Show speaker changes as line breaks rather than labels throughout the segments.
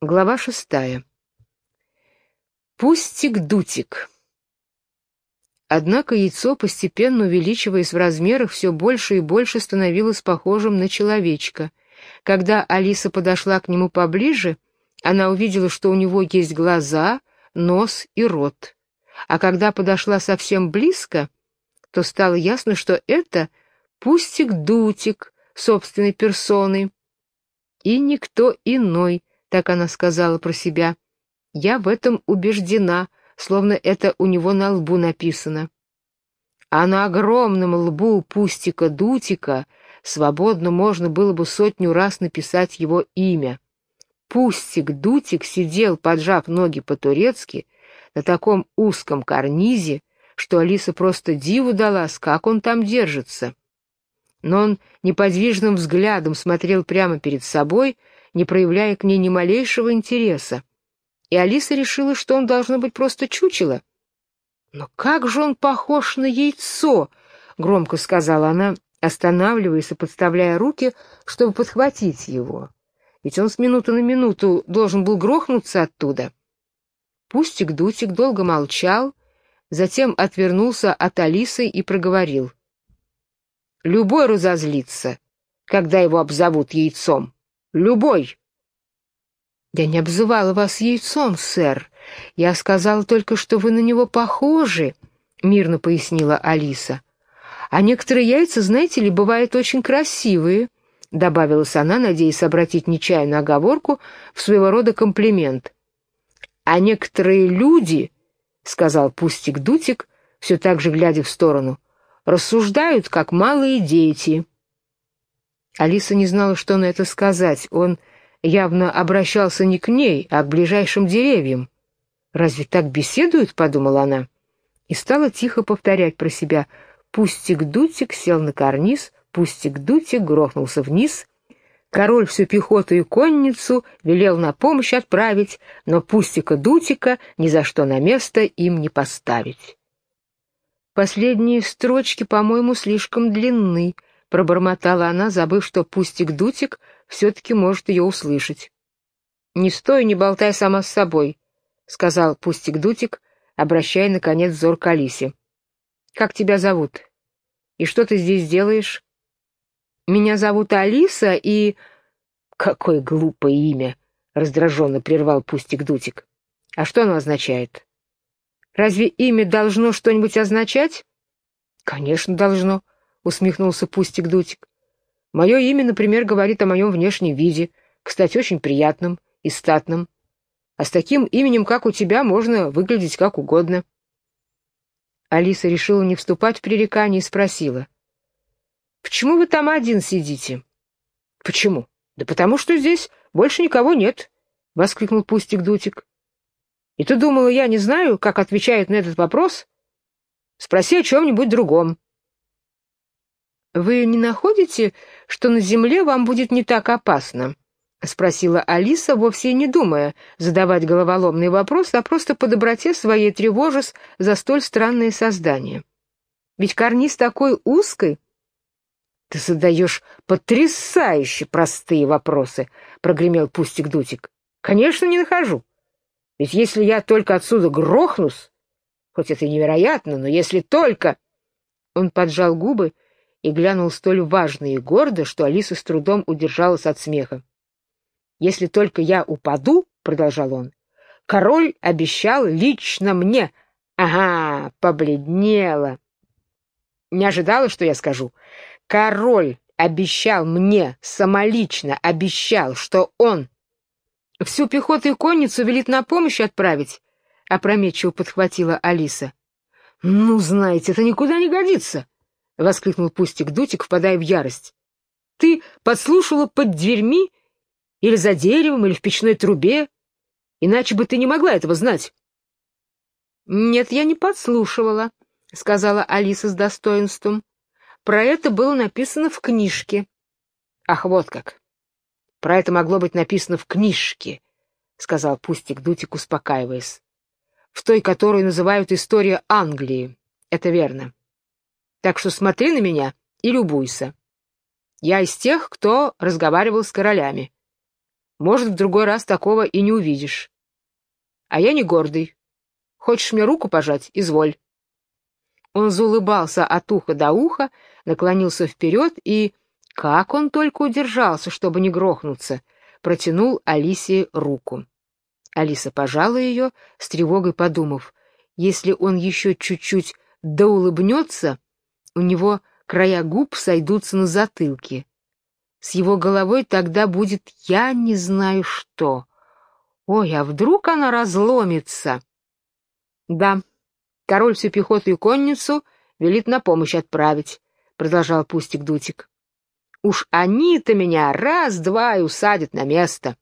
Глава шестая. Пустик-дутик. Однако яйцо, постепенно увеличиваясь в размерах, все больше и больше становилось похожим на человечка. Когда Алиса подошла к нему поближе, она увидела, что у него есть глаза, нос и рот. А когда подошла совсем близко, то стало ясно, что это Пустик-дутик собственной персоной. И никто иной, так она сказала про себя. Я в этом убеждена, словно это у него на лбу написано. А на огромном лбу Пустика-Дутика свободно можно было бы сотню раз написать его имя. Пустик-Дутик сидел, поджав ноги по-турецки, на таком узком карнизе, что Алиса просто диву далась, как он там держится. Но он неподвижным взглядом смотрел прямо перед собой, не проявляя к ней ни малейшего интереса. И Алиса решила, что он должно быть просто чучело. «Но как же он похож на яйцо!» — громко сказала она, останавливаясь и подставляя руки, чтобы подхватить его. Ведь он с минуты на минуту должен был грохнуться оттуда. Пустик-дутик долго молчал, затем отвернулся от Алисы и проговорил. «Любой разозлится, когда его обзовут яйцом». Любой. Я не обзывала вас яйцом, сэр. Я сказала только, что вы на него похожи, мирно пояснила Алиса. А некоторые яйца, знаете ли, бывают очень красивые, добавилась она, надеясь обратить нечаянную оговорку в своего рода комплимент. А некоторые люди, сказал Пустик-Дутик, все так же глядя в сторону, рассуждают, как малые дети. Алиса не знала, что на это сказать. Он явно обращался не к ней, а к ближайшим деревьям. «Разве так беседуют?» — подумала она. И стала тихо повторять про себя. Пустик-дутик сел на карниз, пустик-дутик грохнулся вниз. Король всю пехоту и конницу велел на помощь отправить, но пустика-дутика ни за что на место им не поставить. Последние строчки, по-моему, слишком длинны, — пробормотала она, забыв, что Пустик-Дутик все-таки может ее услышать. «Не стой, не болтай сама с собой», — сказал Пустик-Дутик, обращая, наконец, взор к Алисе. «Как тебя зовут? И что ты здесь делаешь?» «Меня зовут Алиса, и...» «Какое глупое имя!» — раздраженно прервал Пустик-Дутик. «А что оно означает?» «Разве имя должно что-нибудь означать?» «Конечно, должно», усмехнулся Пустик-Дутик. Мое имя, например, говорит о моем внешнем виде, кстати, очень приятном и статном. А с таким именем, как у тебя, можно выглядеть как угодно. Алиса решила не вступать в пререкание и спросила. «Почему вы там один сидите?» «Почему?» «Да потому что здесь больше никого нет», — воскликнул Пустик-Дутик. «И ты думала, я не знаю, как отвечает на этот вопрос? Спроси о чем-нибудь другом». «Вы не находите, что на земле вам будет не так опасно?» — спросила Алиса, вовсе не думая задавать головоломный вопрос, а просто по доброте своей тревожась за столь странное создание. «Ведь карниз такой узкий!» «Ты задаешь потрясающе простые вопросы», — прогремел Пустик-Дутик. «Конечно, не нахожу. Ведь если я только отсюда грохнусь, хоть это невероятно, но если только...» Он поджал губы и глянул столь важно и гордо, что Алиса с трудом удержалась от смеха. «Если только я упаду, — продолжал он, — король обещал лично мне. Ага, побледнела. Не ожидала, что я скажу. Король обещал мне, самолично обещал, что он всю пехоту и конницу велит на помощь отправить, — опрометчиво подхватила Алиса. — Ну, знаете, это никуда не годится. — воскликнул Пустик-Дутик, впадая в ярость. «Ты подслушала под дверьми или за деревом, или в печной трубе? Иначе бы ты не могла этого знать». «Нет, я не подслушивала», — сказала Алиса с достоинством. «Про это было написано в книжке». «Ах, вот как! Про это могло быть написано в книжке», — сказал Пустик-Дутик, успокаиваясь. «В той, которую называют «История Англии». Это верно. Так что смотри на меня и любуйся. Я из тех, кто разговаривал с королями. Может, в другой раз такого и не увидишь. А я не гордый. Хочешь мне руку пожать? Изволь. Он заулыбался от уха до уха, наклонился вперед и, как он только удержался, чтобы не грохнуться, протянул Алисе руку. Алиса пожала ее, с тревогой подумав, если он еще чуть-чуть доулыбнется, у него края губ сойдутся на затылке. С его головой тогда будет я не знаю что. Ой, а вдруг она разломится? Да, король всю пехоту и конницу велит на помощь отправить, продолжал Пустик Дутик. Уж они-то меня раз-два и усадят на место.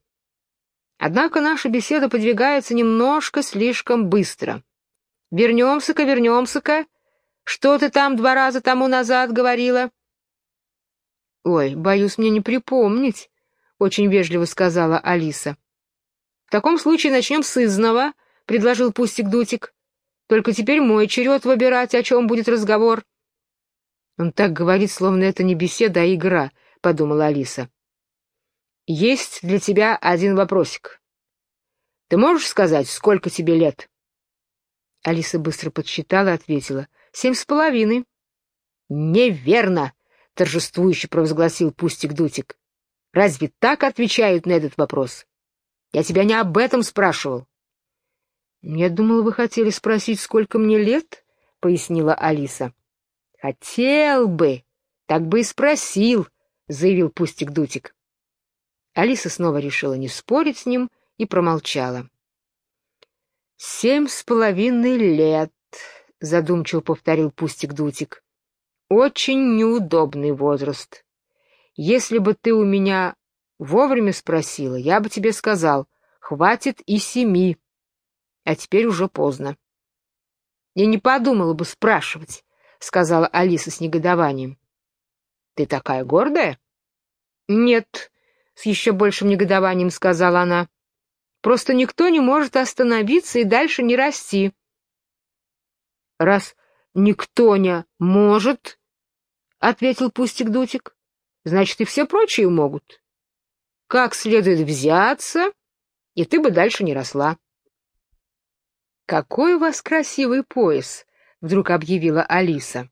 Однако наша беседа подвигается немножко слишком быстро. Вернемся-ка, вернемся-ка. Что ты там два раза тому назад говорила? Ой, боюсь мне не припомнить, очень вежливо сказала Алиса. В таком случае начнем с изного, предложил Пустик Дутик. Только теперь мой черед выбирать, о чем будет разговор. Он так говорит, словно это не беседа, а игра, подумала Алиса. Есть для тебя один вопросик. Ты можешь сказать, сколько тебе лет? Алиса быстро подсчитала и ответила. «Семь с половиной». «Неверно!» — торжествующе провозгласил Пустик-Дутик. «Разве так отвечают на этот вопрос? Я тебя не об этом спрашивал». «Я думала, вы хотели спросить, сколько мне лет?» — пояснила Алиса. «Хотел бы, так бы и спросил», — заявил Пустик-Дутик. Алиса снова решила не спорить с ним и промолчала. «Семь с половиной лет», — задумчиво повторил Пустик-Дутик. «Очень неудобный возраст. Если бы ты у меня вовремя спросила, я бы тебе сказал, хватит и семи. А теперь уже поздно». «Я не подумала бы спрашивать», — сказала Алиса с негодованием. «Ты такая гордая?» «Нет», — с еще большим негодованием сказала она. Просто никто не может остановиться и дальше не расти. Раз никто не может, — ответил Пустик-Дутик, — значит, и все прочие могут. Как следует взяться, и ты бы дальше не росла. «Какой у вас красивый пояс!» — вдруг объявила Алиса.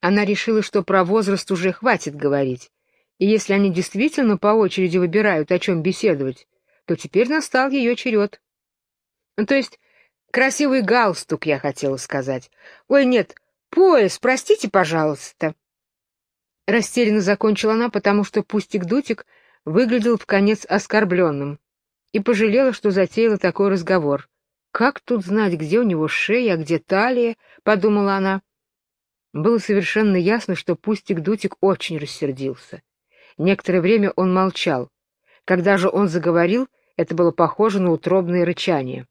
Она решила, что про возраст уже хватит говорить, и если они действительно по очереди выбирают, о чем беседовать, то теперь настал ее черед. То есть красивый галстук, я хотела сказать. Ой, нет, пояс, простите, пожалуйста. Растерянно закончила она, потому что Пустик-Дутик выглядел в конец оскорбленным и пожалела, что затеяла такой разговор. «Как тут знать, где у него шея, а где талия?» — подумала она. Было совершенно ясно, что Пустик-Дутик очень рассердился. Некоторое время он молчал. Когда же он заговорил, это было похоже на утробное рычание.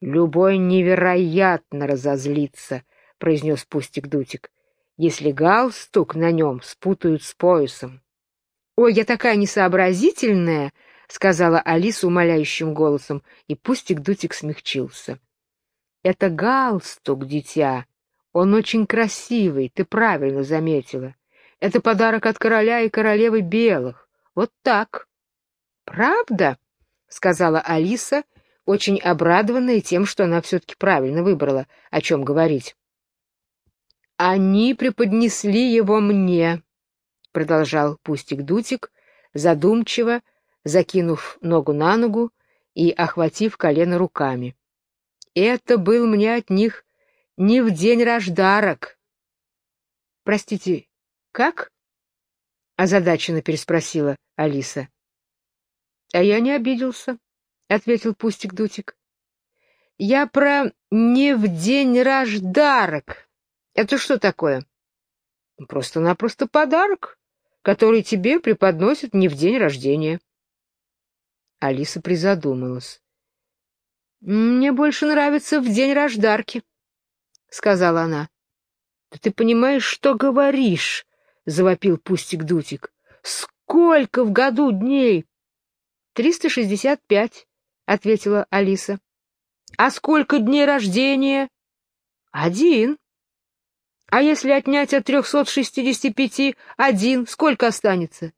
«Любой невероятно разозлится», — произнес Пустик-Дутик, «если галстук на нем спутают с поясом». «Ой, я такая несообразительная!» — сказала Алиса умоляющим голосом, и Пустик-Дутик смягчился. «Это галстук, дитя. Он очень красивый, ты правильно заметила. Это подарок от короля и королевы белых. Вот так». «Правда?» — сказала Алиса, очень обрадованная тем, что она все-таки правильно выбрала, о чем говорить. «Они преподнесли его мне», — продолжал Пустик-Дутик, задумчиво, закинув ногу на ногу и охватив колено руками. «Это был мне от них не в день рождарок». «Простите, как?» — озадаченно переспросила Алиса. — А я не обиделся, — ответил Пустик-Дутик. — Я про «не в день рождарок». Это что такое? — Просто-напросто подарок, который тебе преподносят не в день рождения. Алиса призадумалась. — Мне больше нравится в день рождарки, — сказала она. — Да ты понимаешь, что говоришь? — завопил Пустик-Дутик. — Сколько в году дней? «Триста шестьдесят пять», — ответила Алиса. «А сколько дней рождения?» «Один». «А если отнять от трехсот шестидесяти пяти один, сколько останется?»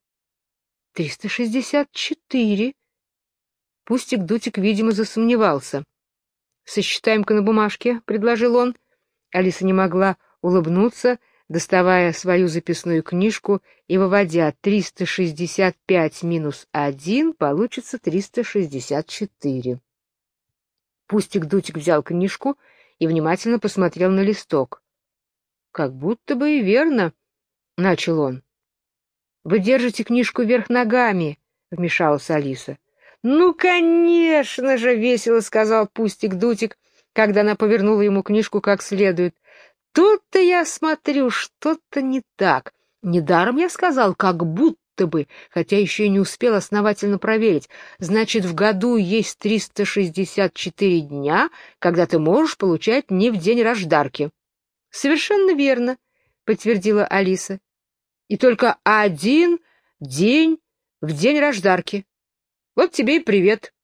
Триста шестьдесят четыре. Пустик-дутик, видимо, засомневался. «Сосчитаем-ка на бумажке», — предложил он. Алиса не могла улыбнуться, доставая свою записную книжку и выводя 365 минус 1, получится 364. Пустик-дутик взял книжку и внимательно посмотрел на листок. «Как будто бы и верно», — начал он. «Вы держите книжку вверх ногами», — вмешалась Алиса. «Ну, конечно же!» — весело сказал Пустик-Дутик, когда она повернула ему книжку как следует. «Тут-то я смотрю, что-то не так. Недаром я сказал, как будто бы, хотя еще и не успел основательно проверить. Значит, в году есть 364 дня, когда ты можешь получать не в день рождарки». «Совершенно верно», — подтвердила Алиса. «И только один день в день рождарки». Вот тебе и привет.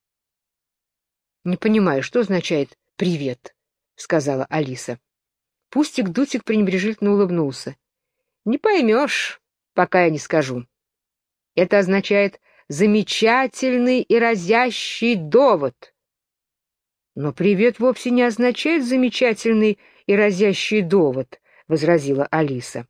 — Не понимаю, что означает «привет», — сказала Алиса. Пустик-дутик пренебрежительно улыбнулся. — Не поймешь, пока я не скажу. Это означает «замечательный и разящий довод». Но привет вовсе не означает «замечательный и разящий довод», — возразила Алиса.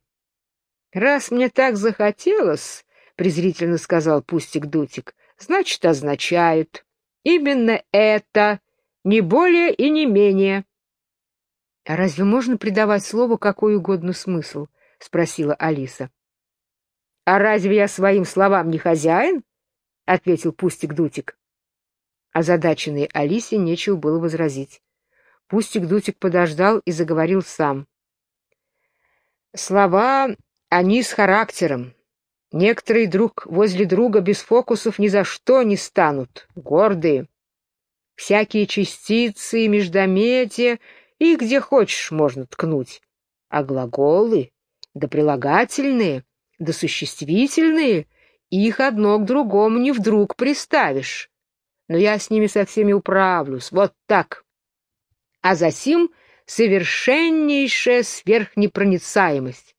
«Раз мне так захотелось», — презрительно сказал Пустик-дутик, значит, означает. Именно это, не более и не менее. — А разве можно придавать слову какой угодно смысл? — спросила Алиса. — А разве я своим словам не хозяин? — ответил Пустик-Дутик. Озадаченной Алисе нечего было возразить. Пустик-Дутик подождал и заговорил сам. Слова, они с характером, Некоторые друг возле друга без фокусов ни за что не станут, гордые. Всякие частицы и междометия, и где хочешь можно ткнуть. А глаголы, да прилагательные, да существительные, их одно к другому не вдруг приставишь. Но я с ними со всеми управлюсь, вот так. А засим совершеннейшая сверхнепроницаемость.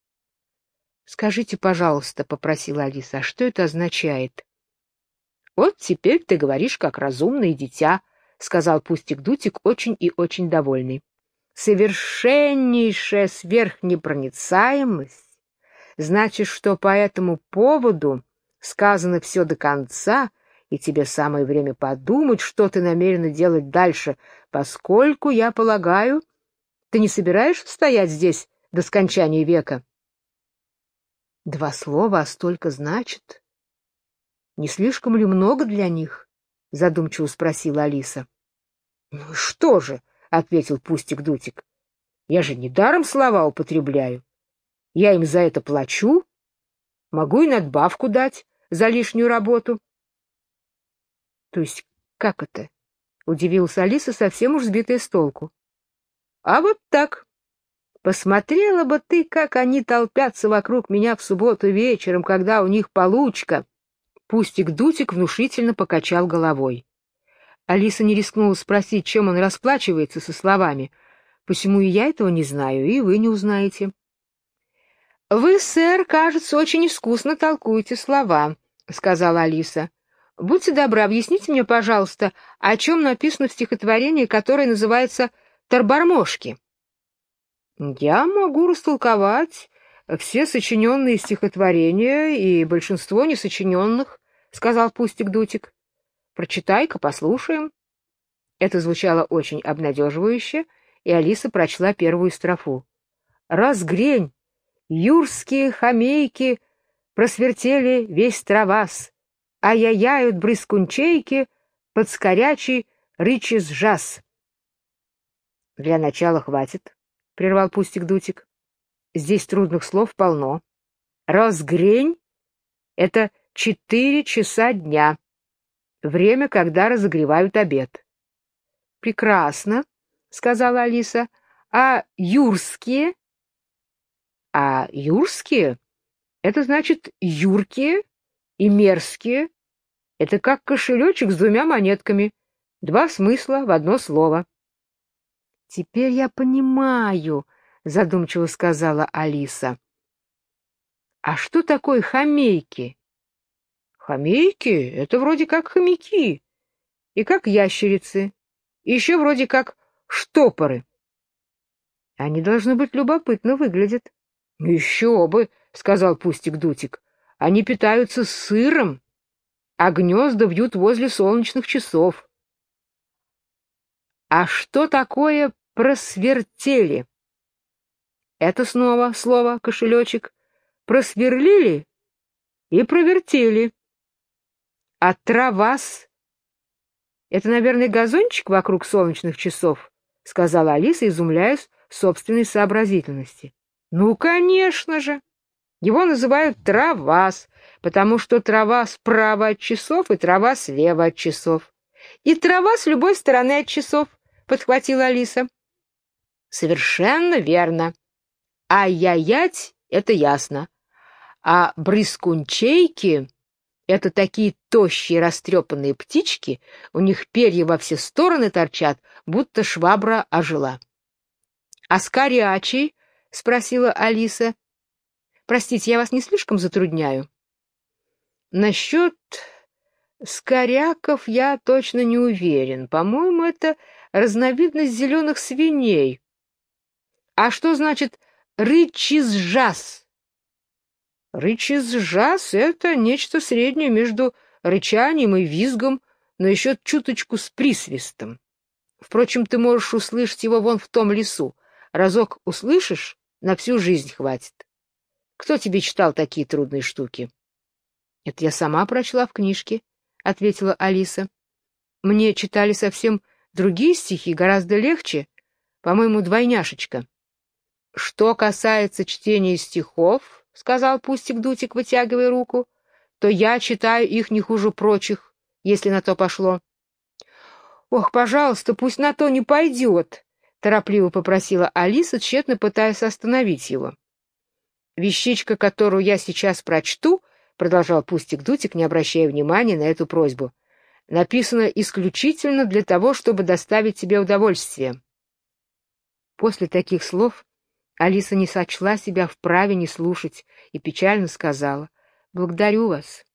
«Скажите, пожалуйста», — попросила Алиса, — «а что это означает?» «Вот теперь ты говоришь, как разумное дитя», — сказал Пустик-Дутик, очень и очень довольный. «Совершеннейшая сверхнепроницаемость значит, что по этому поводу сказано все до конца, и тебе самое время подумать, что ты намерена делать дальше, поскольку, я полагаю, ты не собираешься стоять здесь до скончания века?» Два слова, а столько значит. Не слишком ли много для них? Задумчиво спросила Алиса. Ну что же, ответил Пустик-Дутик. Я же не даром слова употребляю. Я им за это плачу. Могу и надбавку дать за лишнюю работу. То есть как это? Удивилась Алиса, совсем уж сбитая с толку. А вот так. Посмотрела бы ты, как они толпятся вокруг меня в субботу вечером, когда у них получка. Пустик-дутик внушительно покачал головой. Алиса не рискнула спросить, чем он расплачивается со словами. Посему и я этого не знаю, и вы не узнаете. — Вы, сэр, кажется, очень искусно толкуете слова, — сказала Алиса. — Будьте добры, объясните мне, пожалуйста, о чем написано в стихотворении, которое называется «Тарбармошки». Я могу растолковать все сочиненные стихотворения и большинство несочиненных, — сказал Пустик-Дутик. — Прочитай-ка, послушаем. Это звучало очень обнадеживающе, и Алиса прочла первую строфу. «Разгрень! Юрские хомейки просвертели весь травас, а яяют брыскунчейки под скорячий рычис жас». Для начала хватит, прервал Пустик-Дутик. Здесь трудных слов полно. Разгрень — это четыре часа дня. Время, когда разогревают обед. — Прекрасно, — сказала Алиса. — А юрские? — А юрские — это значит юркие и мерзкие. Это как кошелечек с двумя монетками. Два смысла в одно слово. Теперь я понимаю, задумчиво сказала Алиса. А что такое хомейки? Хомейки — это вроде как хомяки, и как ящерицы, и еще вроде как штопоры. Они, должны быть, любопытно выглядят. — Еще бы, — сказал Пустик-Дутик, — они питаются сыром, а гнезда вьют возле солнечных часов. А что такое просвертели? Это снова слово «кошелечек». Просверлили и провертели. А травас — это, наверное, газончик вокруг солнечных часов, — сказала Алиса, изумляясь собственной сообразительности. — Ну, конечно же! Его называют травас, потому что трава справа от часов и трава слева от часов. И трава с любой стороны от часов, — подхватила Алиса. — Совершенно верно. А яять — это ясно. А брыскунчейки — это такие тощие растрепанные птички, у них перья во все стороны торчат, будто швабра ожила. — А скорячий? — спросила Алиса. — Простите, я вас не слишком затрудняю? — Насчет скоряков я точно не уверен. По-моему, это разновидность зеленых свиней. А что значит рычизжас? Рычизжас — это нечто среднее между рычанием и визгом, но еще чуточку с присвистом. Впрочем, ты можешь услышать его вон в том лесу. Разок услышишь, на всю жизнь хватит. Кто тебе читал такие трудные штуки? — Это я сама прочла в книжке, — ответила Алиса. — Мне читали совсем другие стихи, гораздо легче. По-моему, двойняшечка. — Что касается чтения стихов, — сказал Пустик-Дутик, вытягивая руку, — то я читаю их не хуже прочих, если на то пошло. — Ох, пожалуйста, пусть на то не пойдет, — торопливо попросила Алиса, тщетно пытаясь остановить его. — Вещичка, которую я сейчас прочту, — продолжал Пустик-Дутик, не обращая внимания на эту просьбу, — написана исключительно для того, чтобы доставить тебе удовольствие. После таких слов Алиса не сочла себя вправе не слушать и печально сказала «Благодарю вас».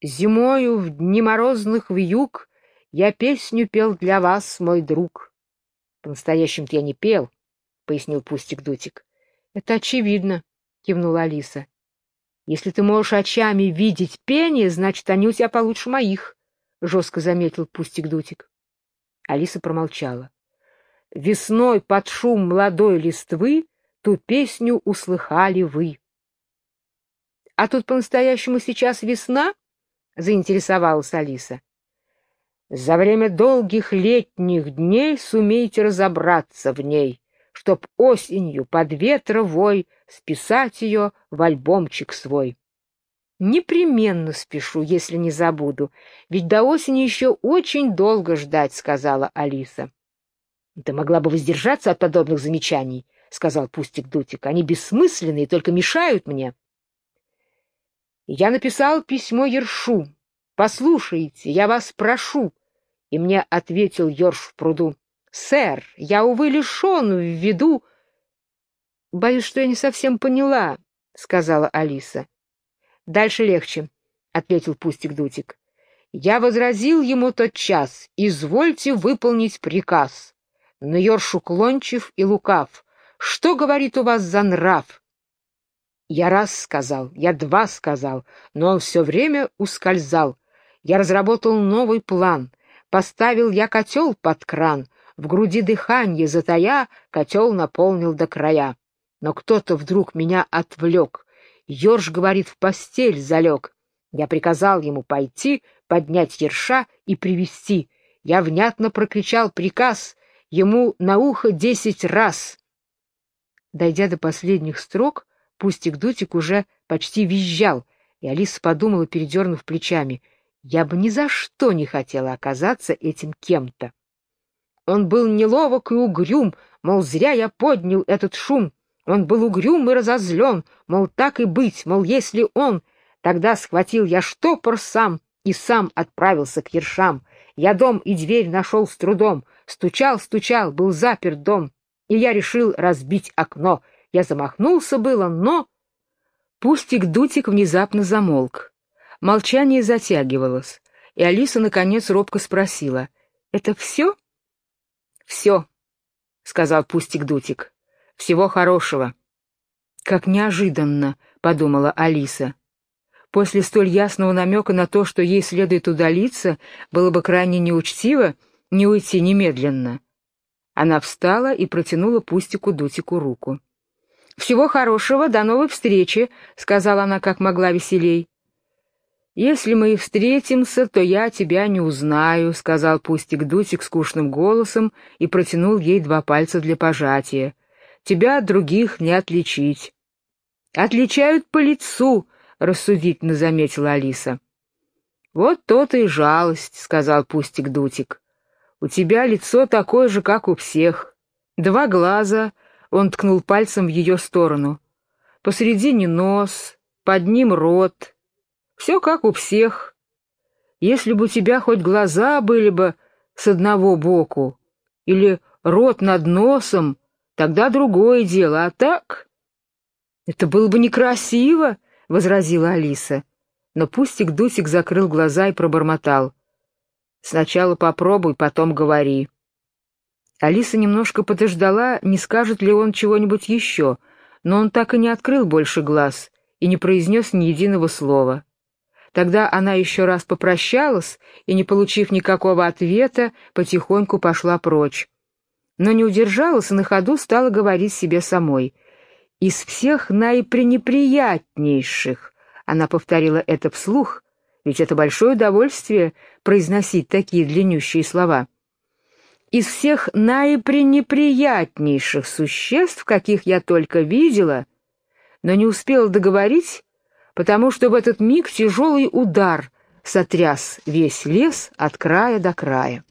«Зимою в дни морозных в юг я песню пел для вас, мой друг». «По-настоящему-то я не пел», — пояснил Пустик-Дутик. «Это очевидно», — кивнула Алиса. «Если ты можешь очами видеть пение, значит, они у тебя получше моих», — жестко заметил Пустик-Дутик. Алиса промолчала. Весной под шум молодой листвы ту песню услыхали вы. — А тут по-настоящему сейчас весна? — заинтересовалась Алиса. — За время долгих летних дней сумейте разобраться в ней, чтоб осенью под ветровой списать ее в альбомчик свой. — Непременно спешу, если не забуду, ведь до осени еще очень долго ждать, — сказала Алиса. — Ты могла бы воздержаться от подобных замечаний, — сказал Пустик-Дутик. — Они бессмысленные и только мешают мне. Я написал письмо Ершу. Послушайте, я вас прошу. И мне ответил Ерш в пруду. Сэр, я, увы, лишен в виду... Боюсь, что я не совсем поняла, — сказала Алиса. Дальше легче, — ответил Пустик-Дутик. Я возразил ему тот час. Извольте выполнить приказ. Но Йорш уклончив и лукав. Что, говорит, у вас за нрав? Я раз сказал, я два сказал, но он все время ускользал. Я разработал новый план. Поставил я котел под кран. В груди дыхание затая, котел наполнил до края. Но кто-то вдруг меня отвлек. Ёрш, говорит, в постель залег. Я приказал ему пойти, поднять ерша и привести. Я внятно прокричал приказ ему на ухо десять раз. Дойдя до последних строк, Пустик-Дутик уже почти визжал, и Алиса подумала, передернув плечами, я бы ни за что не хотела оказаться этим кем-то. Он был неловок и угрюм, мол, зря я поднял этот шум. Он был угрюм и разозлен, мол, так и быть, мол, если он... Тогда схватил я штопор сам и сам отправился к ершам. Я дом и дверь нашел с трудом, Стучал, стучал, был заперт дом, и я решил разбить окно. Я замахнулся было, но... Пустик-дутик внезапно замолк. Молчание затягивалось, и Алиса, наконец, робко спросила. «Это все?» «Все», — сказал Пустик-Дутик. «Всего хорошего». «Как неожиданно», — подумала Алиса. После столь ясного намека на то, что ей следует удалиться, было бы крайне неучтиво не уйти немедленно. Она встала и протянула Пустику-Дутику руку. «Всего хорошего, до новой встречи», — сказала она как могла веселей. «Если мы и встретимся, то я тебя не узнаю», — сказал Пустик-Дутик скучным голосом и протянул ей два пальца для пожатия. «Тебя от других не отличить». «Отличают по лицу», — рассудительно заметила Алиса. «Вот то-то и жалость», — сказал Пустик-Дутик. «У тебя лицо такое же, как у всех. Два глаза», — он ткнул пальцем в ее сторону. «Посередине нос, под ним рот. Все как у всех. Если бы у тебя хоть глаза были бы с одного боку или рот над носом, тогда другое дело, а так...» «Это было бы некрасиво», — возразила Алиса. Но Пустик-Дусик закрыл глаза и пробормотал. «Сначала попробуй, потом говори». Алиса немножко подождала, не скажет ли он чего-нибудь еще, но он так и не открыл больше глаз и не произнес ни единого слова. Тогда она еще раз попрощалась и, не получив никакого ответа, потихоньку пошла прочь. Но не удержалась и на ходу стала говорить себе самой — из всех наипренеприятнейших, она повторила это вслух, ведь это большое удовольствие произносить такие длиннющие слова. Из всех наипренеприятнейших существ, каких я только видела, но не успела договорить, потому что в этот миг тяжелый удар сотряс весь лес от края до края.